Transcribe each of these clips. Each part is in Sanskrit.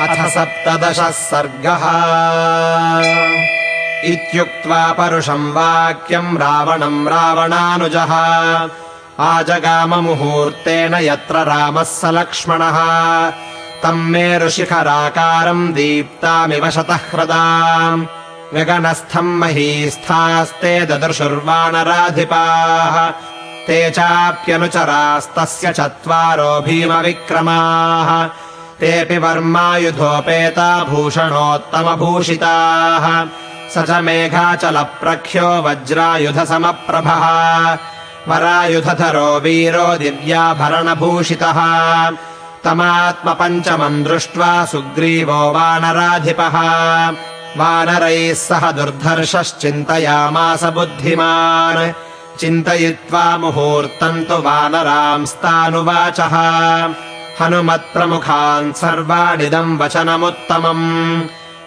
अथ सप्तदशः सर्गः। इत्युक्त्वा परुषम् वाक्यम् रावणम् रावणानुजः। आजगाममुहूर्तेन यत्र रामः स लक्ष्मणः। तम् मेरुशिखराकारम् दीप्तामिव शतः ह्रदाम् गगनस्थम् महीस्थास्ते ददृशुर्वानराधिपाः ते चाप्यनुचरास्तस्य चत्वारो भीमविक्रमाः तेऽपि वर्मायुधोपेता भूषणोत्तमभूषिताः। स च मेघाचलप्रख्यो वज्रायुधसमप्रभः। वरायुधधरो वीरो दिव्याभरणभूषितः। तमात्मपञ्चमम् दृष्ट्वा सुग्रीवो वानराधिपः। वानरैः सह दुर्धर्षश्चिन्तयामास बुद्धिमान्। चिन्तयित्वा मुहूर्तम् तु वानरांस्तानुवाचः हनुमत्प्रमुखान् सर्वाणिदम् वचनमुत्तमम्।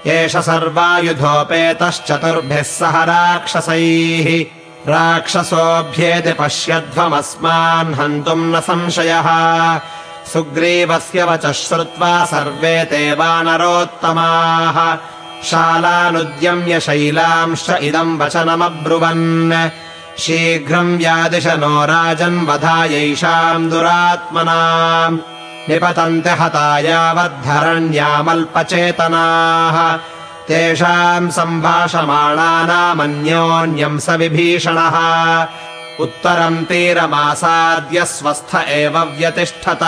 एष सर्वायुधोपेतश्चतुर्भिः सह राक्षसैः। राक्षसोऽभ्येति पश्यध्वमस्मान् हन्तुम् न संशयः। सुग्रीवस्य वचः श्रुत्वा सर्वे ते वानरोत्तमाः। शालानुद्यम्य शैलांश्च इदम् वचनमब्रुवन्। शीघ्रम् व्यादिश नो राजन् वधायैषाम् दुरात्मना निपतन्ति हता यावद्धरण्यामल्पचेतनाः। तेषाम् सम्भाषमाणानामन्योन्यम् स विभीषणः। उत्तरम् तीरमासाद्य स्वस्थ एव व्यतिष्ठत।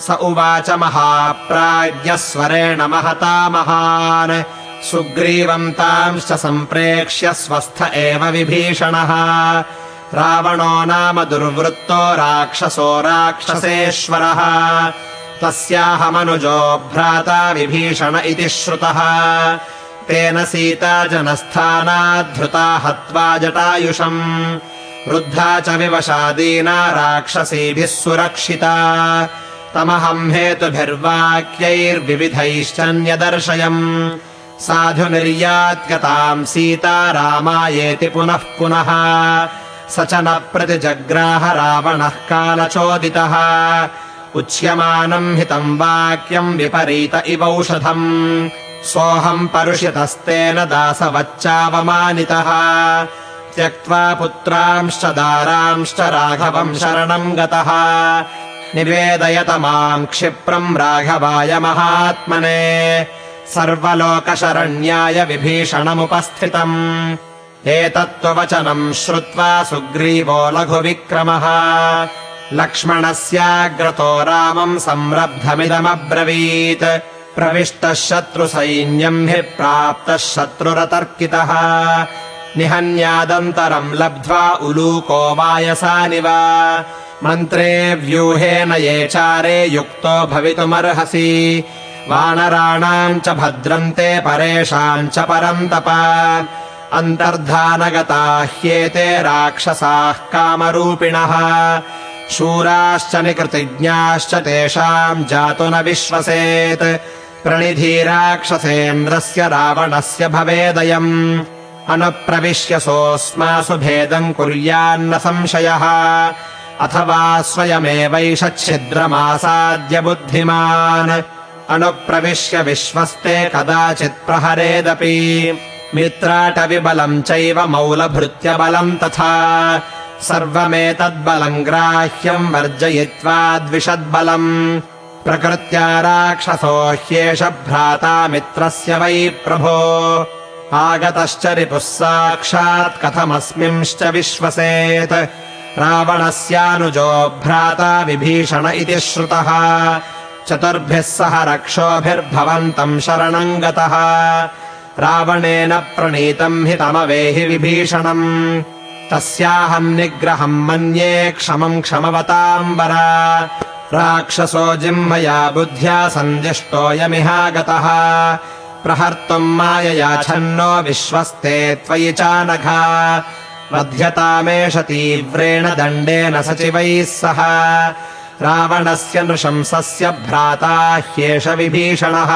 स उवाच महाप्राज्ञस्वरेण महता महान्। सुग्रीवम् तांश्च सम्प्रेक्ष्य स्वस्थ एव विभीषणः रावणो नाम दुर्वृत्तो राक्षसो राक्षसेश्वरः। तस्याहमनुजो भ्राता विभीषण इति श्रुतः। तेन सीता जनस्थानाद्धृता हत्वा जटायुषम्। वृद्धा च विवशादीना राक्षसीभिः सुरक्षिता। तमहम् हेतुभिर्वाक्यैर्विविधैश्चन्यदर्शयम्। साधु निर्यात्यताम् सीता रामायेति पुनः पुनः स च न प्रतिजग्राह रावणः कालचोदितः। उच्यमानम् हितम् वाक्यम् विपरीत इवौषधम् सोऽहम् परुषितस्तेन दासवच्चावमानितः। त्यक्त्वा पुत्रांश्च दारांश्च राघवम् शरणम् गतः। निवेदयत माम् क्षिप्रम् राघवाय महात्मने। सर्वलोकशरण्याय विभीषणमुपस्थितम् एतत्त्ववचनम् श्रुत्वा सुग्रीवो लघुविक्रमः। लक्ष्मणस्याग्रतो रामम् संरब्धमिदमब्रवीत्। प्रविष्टः शत्रुसैन्यम् हि प्राप्तः शत्रुरतर्कितः। निहन्यादन्तरम् लब्ध्वा उलूको वायसानिव। मन्त्रे व्यूहेन ये चारे युक्तो भवितुमर्हसि। वानराणाम् च भद्रन्ते परेषाम् च परन्तप अन्तर्धानगता ह्येते राक्षसाः कामरूपिणः। शूराश्च निकृतिज्ञाश्च तेषाम् जातु न विश्वसेत्। प्रणिधी राक्षसेन्द्रस्य रावणस्य भवेदयम्। अनुप्रविश्य सोऽस्मासु भेदम् कुर्यान्न संशयः। अथवा स्वयमेवैष छिद्रमासाद्य बुद्धिमान्। अनुप्रविश्य विश्वस्ते कदाचित् प्रहरेदपि मित्राटविबलम् चैव मौलभृत्यबलम् तथा सर्वमेतद्बलम् ग्राह्यम् वर्जयित्वा द्विषद्बलम् प्रकृत्या राक्षसो ह्येष भ्राता मित्रस्य वै प्रभो। आगतश्च रिपुः साक्षात् कथमस्मिंश्च विश्वसेत्। रावणस्यानुजो भ्राता विभीषण इति श्रुतः। चतुर्भिः सह रक्षोभिर्भवन्तम् शरणम् गतः रावणेन प्रणीतम् हि तमवेहि विभीषणम्। तस्याहम् निग्रहम् मन्ये क्षमम् क्षमवताम्बर। राक्षसो जिह्मया बुद्ध्या सन्दिष्टोऽयमिहागतः प्रहर्तुम् माययाच्छन्नो विश्वस्ते त्वयि चानघा। वध्यतामेष तीव्रेण दण्डेन सचिवैः सह। रावणस्य नृशंसस्य भ्राता ह्येष विभीषणः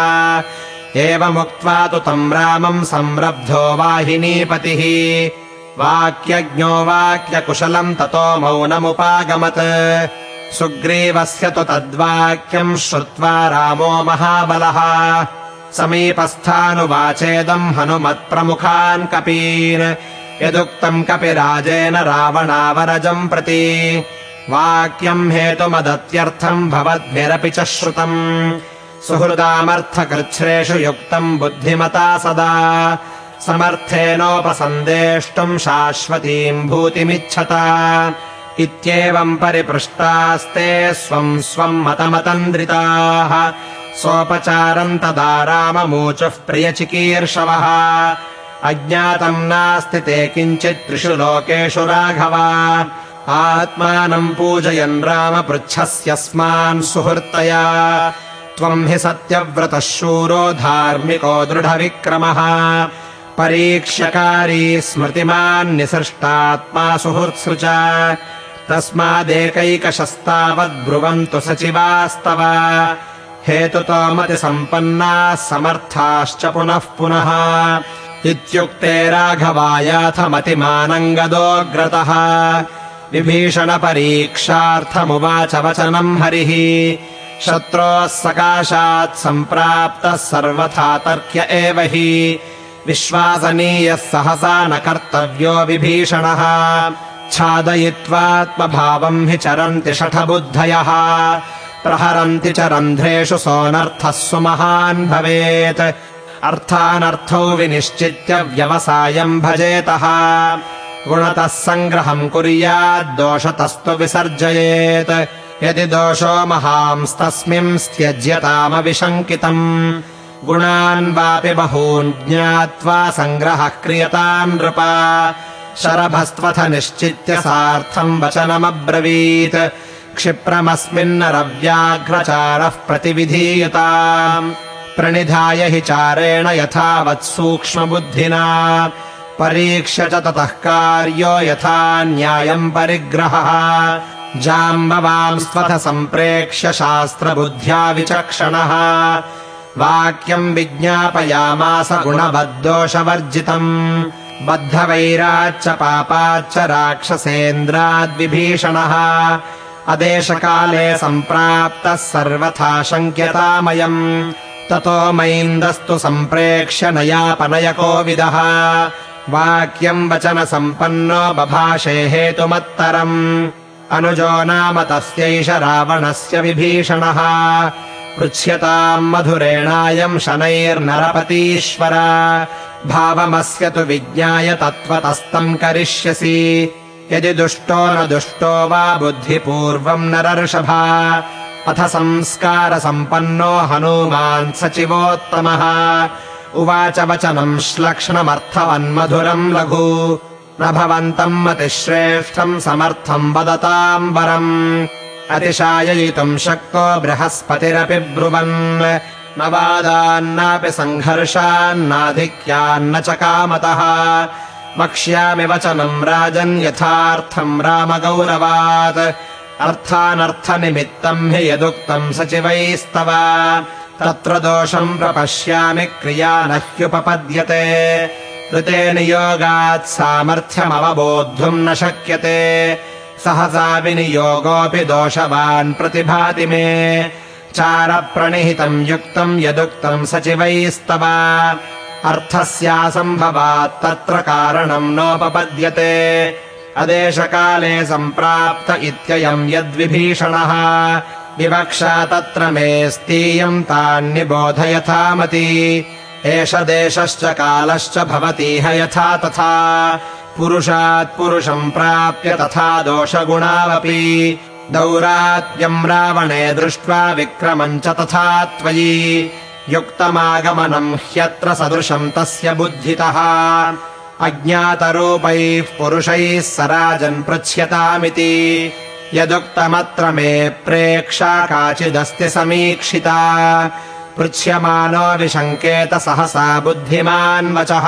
एवमुक्त्वा तु तम् रामम् संरब्धो वाहिनीपतिः। वाक्यज्ञो वाक्यकुशलम् ततो मौनमुपागमत्। सुग्रीवस्य तु तद्वाक्यम् श्रुत्वा रामो महाबलः। समीपस्थानुवाचेदम् हनुमत्प्रमुखान् कपीन्। यदुक्तम् कपिराजेन रावणावरजम् प्रति। वाक्यम् हेतुमदत्यर्थम् भवद्भिरपि च श्रुतम् सुहृदामर्थकृच्छ्रेषु युक्तम् बुद्धिमता सदा। समर्थेनोपसन्देष्टुम् शाश्वतीम् भूतिमिच्छता। इत्येवम् परिपृष्टास्ते स्वम् स्वम् मतमतन्द्रिताः। सोपचारम् तदा राममूचुः प्रियचिकीर्षवः। अज्ञातम् नास्ति ते किञ्चित् त्रिषु लोकेषु राघव। आत्मानम् पूजयन् राम पृच्छस्यस्मान् सुहृत्तया त्वम् हि सत्यव्रतः शूरो धार्मिको दृढविक्रमः। परीक्ष्यकारी स्मृतिमान् निसृष्टात्मा सुहृत्सु च तस्मादेकैकशस्तावद्ब्रुवन्तु सचिवास्तव। हेतुतो मतिसम्पन्नाः समर्थाश्च पुनः पुनः। इत्युक्ते राघवायाथमतिमानङ्गदोऽग्रतः विभीषणपरीक्षार्थमुवाच वचनम् हरिः शत्रोः सकाशात् सम्प्राप्तः सर्वथा तर्क्य एव हि। विश्वासनीयः सहसा न कर्तव्यो विभीषणः। छादयित्वात्मभावम् हि चरन्ति शठबुद्धयः। प्रहरन्ति च रन्ध्रेषु सोऽनर्थः सुमहान् भवेत्। अर्थानर्थौ विनिश्चित्य व्यवसायम् भजेतः। गुणतः सङ्ग्रहम् कुर्याद्दोषतस्तु विसर्जयेत् यदि दोषो महांस्तस्मिंस्त्यज्यतामविशङ्कितम् गुणान् वापि बहून् ज्ञात्वा सङ्ग्रहः क्रियताम् नृपा। शरभस्त्वथ निश्चित्य सार्थम् वचनमब्रवीत्। क्षिप्रमस्मिन्नरव्याघ्रचारः प्रतिविधीयताम् प्रणिधाय हि चारेण यथावत् सूक्ष्मबुद्धिना। परीक्ष्य च ततः कार्यो यथा न्यायम् परिग्रहः जाम्बवांस्त्वथ सम्प्रेक्ष्य शास्त्रबुद्ध्या विचक्षणः। वाक्यम् विज्ञापयामास गुणबद्दोषवर्जितम् बद्धवैराच्च पापाच्च राक्षसेन्द्राद्विभीषणः। अदेशकाले सम्प्राप्तः सर्वथा शङ्क्यतामयम् ततो मैन्दस्तु सम्प्रेक्ष्य नयापनयकोविदः। वाक्यम् वचनसम्पन्नो बभाषे हेतुमत्तरम् अनुजो नाम तस्यैष रावणस्य विभीषणः। पृच्छ्यताम् मधुरेणायम् शनैर्नरपतीश्वर। भावमस्य तु विज्ञाय तत्त्वतस्तम् करिष्यसि। यदि दुष्टो न दुष्टो वा बुद्धिपूर्वम् नरर्षभा। अथ संस्कारसम्पन्नो हनूमान् सचिवोत्तमः। उवाच वचनम् श्लक्ष्णमर्थवन्मधुरम् लघु न भवन्तम् मतिश्रेष्ठम् समर्थम् वदताम् वरम् अतिशाययितुम् शक्तो बृहस्पतिरपि ब्रुवन्। न वादान्नापि सङ्घर्षान्नाधिक्यान्न च कामतः। वक्ष्यामि वचनम् राजन् यथार्थम् रामगौरवात्। अर्थानर्थनिमित्तम् हि यदुक्तम् सचिवैस्तव। तत्र दोषम् प्रपश्यामि क्रिया न ह्युपपद्यते ऋते नियोगात् सामर्थ्यमवबोद्धुम् न शक्यते। सहसा विनियोगोऽपि दोषवान् प्रतिभाति मे। चारप्रणिहितम् युक्तम् यदुक्तम् सचिवैस्तव। अर्थस्यासम्भवात् तत्र कारणम् नोपपद्यते। अदेशकाले सम्प्राप्त इत्ययम् यद्विभीषणः। विवक्षा तत्र मेऽस्तीयम् तान्निबोधयथामति एष देशश्च कालश्च भवतीह यथा तथा। पुरुषात् पुरुषम् प्राप्य तथा दोषगुणावपि। दौरात्यम् रावणे दृष्ट्वा विक्रमम् च तथा त्वयि। युक्तमागमनम् ह्यत्र सदृशम् तस्य बुद्धितः। अज्ञातरूपैः पुरुषैः स राजन् पृच्छ्यतामिति। यदुक्तमत्र मे प्रेक्षा काचिदस्ति समीक्षिता पृच्छ्यमानो विशङ्केत सहसा बुद्धिमान् वचः।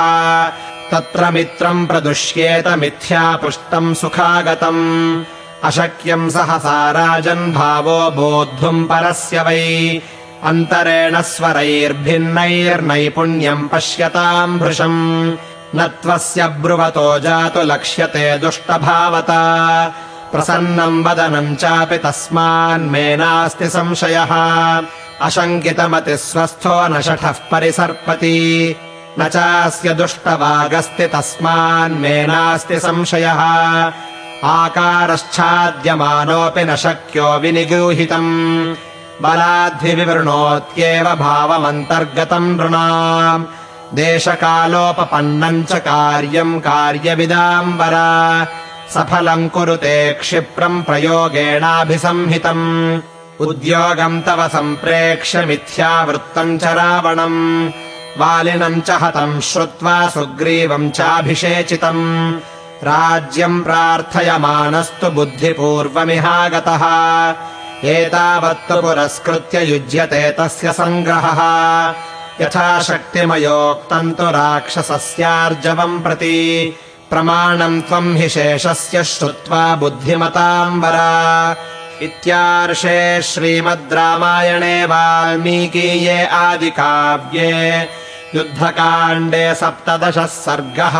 तत्र मित्रम् प्रदुष्येत मिथ्यापुष्टम् सुखागतम्। अशक्यम् सहसा राजन् भावो बोद्धुम् परस्य वै। अन्तरेण स्वरैर्भिन्नैर्नैपुण्यम् पश्यताम् भृशम्। न त्वस्य ब्रुवतो जातु लक्ष्यते दुष्टभावता। प्रसन्नम् वदनम् चापि तस्मान्मे नास्ति संशयः अशङ्कितमतिः स्वस्थो न शठः परिसर्पति। न चास्य दुष्टवागस्ति तस्मान्मे नास्ति संशयः। आकारश्चाद्यमानोऽपि न शक्यो विनिगूहितम्। बलाद्धिविवृणोत्येव भावमन्तर्गतम् नृणाम्। देशकालोपपन्नम् च कार्यम् कार्यविदाम्बरा। सफलम् कुरुते क्षिप्रम् प्रयोगेणाभिसंहितम् उद्योगम् तव सम्प्रेक्ष्य मिथ्यावृत्तम् च रावणम्। वालिनम् च हतम् श्रुत्वा सुग्रीवम् चाभिषेचितम्। राज्यम् प्रार्थयमानस्तु बुद्धिपूर्वमिहागतः। एतावत्तु पुरस्कृत्य युज्यते तस्य सङ्ग्रहः। यथा शक्तिमयोक्तम् तु राक्षसस्यार्जवम् प्रति। प्रमाणम् त्वम् हि शेषस्य श्रुत्वा बुद्धिमताम् वरा इत्यार्षे श्रीमद् रामायणे वाल्मीकीये आदिकाव्ये युद्धकाण्डे सप्तदशः सर्गः